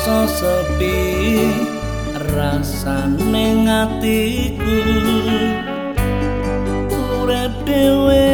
rasa sepi rasane atiku urip dhewe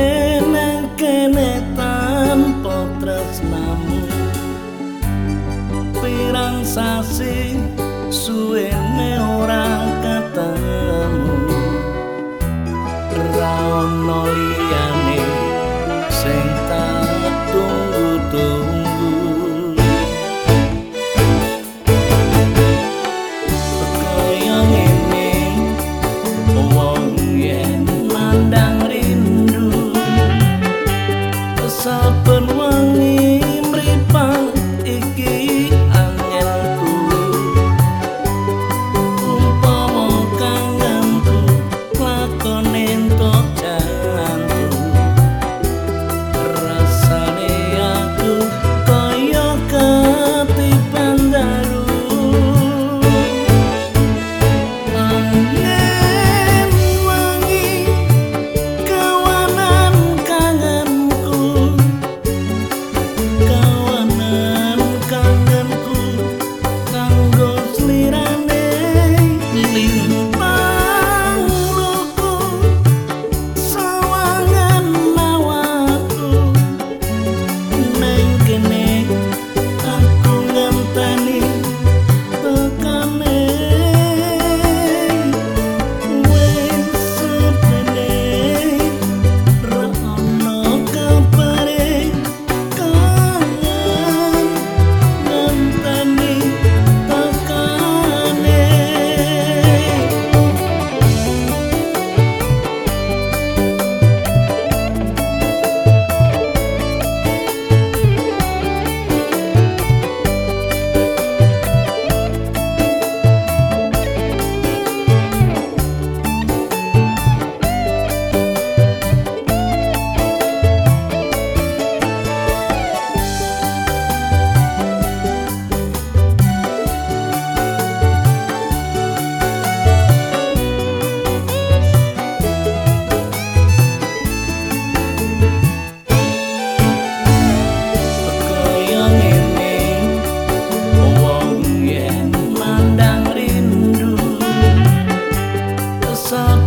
sa